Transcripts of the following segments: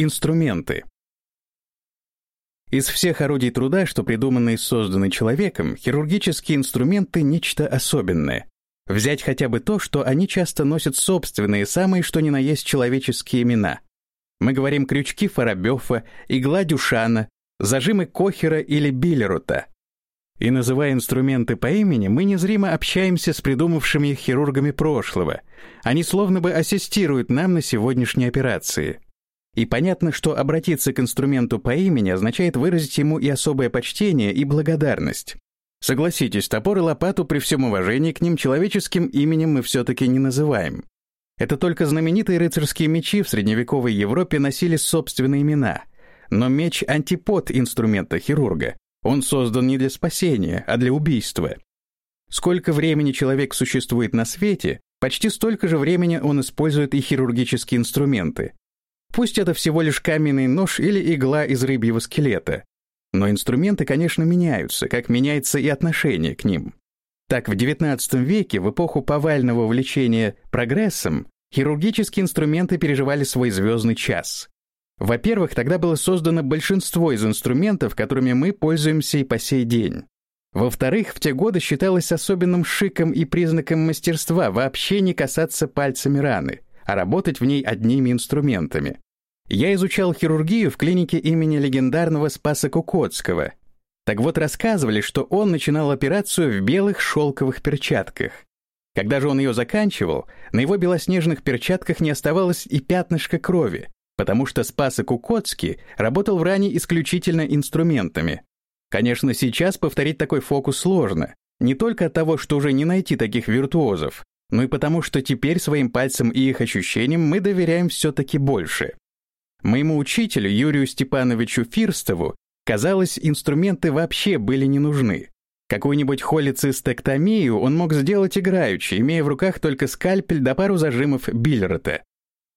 Инструменты. Из всех орудий труда, что придуманы и созданы человеком, хирургические инструменты — нечто особенное. Взять хотя бы то, что они часто носят собственные, самые что ни на есть человеческие имена. Мы говорим крючки Фарабёфа, игла Дюшана, зажимы Кохера или Биллерута. И называя инструменты по имени, мы незримо общаемся с придумавшими их хирургами прошлого. Они словно бы ассистируют нам на сегодняшней операции. И понятно, что обратиться к инструменту по имени означает выразить ему и особое почтение, и благодарность. Согласитесь, топор и лопату при всем уважении к ним человеческим именем мы все-таки не называем. Это только знаменитые рыцарские мечи в средневековой Европе носили собственные имена. Но меч — антипод инструмента хирурга. Он создан не для спасения, а для убийства. Сколько времени человек существует на свете, почти столько же времени он использует и хирургические инструменты. Пусть это всего лишь каменный нож или игла из рыбьего скелета. Но инструменты, конечно, меняются, как меняется и отношение к ним. Так, в XIX веке, в эпоху повального увлечения прогрессом, хирургические инструменты переживали свой звездный час. Во-первых, тогда было создано большинство из инструментов, которыми мы пользуемся и по сей день. Во-вторых, в те годы считалось особенным шиком и признаком мастерства вообще не касаться пальцами раны — а работать в ней одними инструментами. Я изучал хирургию в клинике имени легендарного Спаса Кукотского. Так вот, рассказывали, что он начинал операцию в белых шелковых перчатках. Когда же он ее заканчивал, на его белоснежных перчатках не оставалось и пятнышка крови, потому что Спаса Кукотский работал в ране исключительно инструментами. Конечно, сейчас повторить такой фокус сложно, не только от того, что уже не найти таких виртуозов, но и потому, что теперь своим пальцам и их ощущениям мы доверяем все-таки больше. Моему учителю, Юрию Степановичу Фирстову, казалось, инструменты вообще были не нужны. Какую-нибудь холецистектомию он мог сделать играючи, имея в руках только скальпель да пару зажимов Биллерта.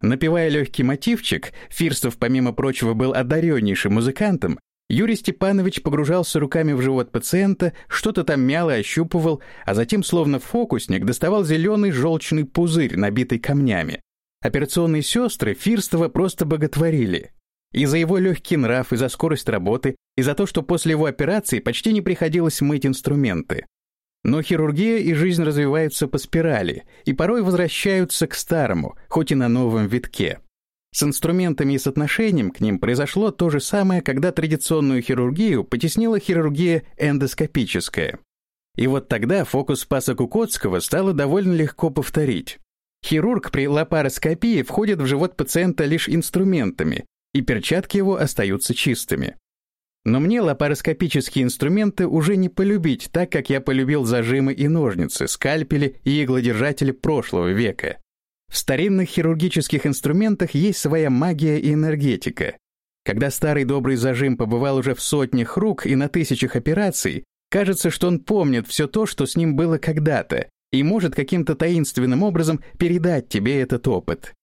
Напевая легкий мотивчик, Фирстов, помимо прочего, был одареннейшим музыкантом, Юрий Степанович погружался руками в живот пациента, что-то там мяло ощупывал, а затем, словно фокусник, доставал зеленый желчный пузырь, набитый камнями. Операционные сестры Фирстова просто боготворили. И за его легкий нрав, и за скорость работы, и за то, что после его операции почти не приходилось мыть инструменты. Но хирургия и жизнь развиваются по спирали, и порой возвращаются к старому, хоть и на новом витке. С инструментами и с отношением к ним произошло то же самое, когда традиционную хирургию потеснила хирургия эндоскопическая. И вот тогда фокус Спаса Кукотского стало довольно легко повторить. Хирург при лапароскопии входит в живот пациента лишь инструментами, и перчатки его остаются чистыми. Но мне лапароскопические инструменты уже не полюбить так, как я полюбил зажимы и ножницы, скальпели и иглодержатели прошлого века. В старинных хирургических инструментах есть своя магия и энергетика. Когда старый добрый зажим побывал уже в сотнях рук и на тысячах операций, кажется, что он помнит все то, что с ним было когда-то, и может каким-то таинственным образом передать тебе этот опыт.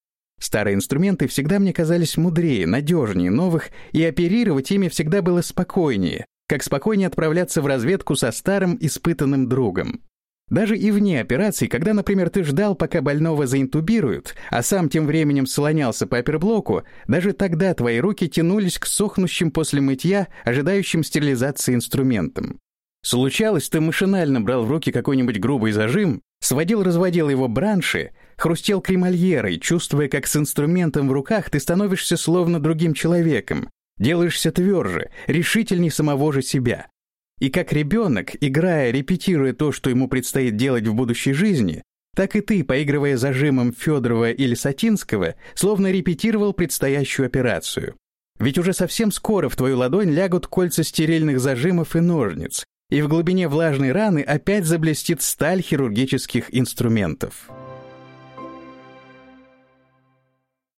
Старые инструменты всегда мне казались мудрее, надежнее новых, и оперировать ими всегда было спокойнее, как спокойнее отправляться в разведку со старым испытанным другом. Даже и вне операции, когда, например, ты ждал, пока больного заинтубируют, а сам тем временем слонялся по оперблоку, даже тогда твои руки тянулись к сохнущим после мытья, ожидающим стерилизации инструментам. Случалось, ты машинально брал в руки какой-нибудь грубый зажим, сводил-разводил его бранши, хрустел кремольерой, чувствуя, как с инструментом в руках ты становишься словно другим человеком, делаешься тверже, решительней самого же себя. И как ребенок, играя, репетируя то, что ему предстоит делать в будущей жизни, так и ты, поигрывая зажимом Федорова или Сатинского, словно репетировал предстоящую операцию. Ведь уже совсем скоро в твою ладонь лягут кольца стерильных зажимов и ножниц, и в глубине влажной раны опять заблестит сталь хирургических инструментов.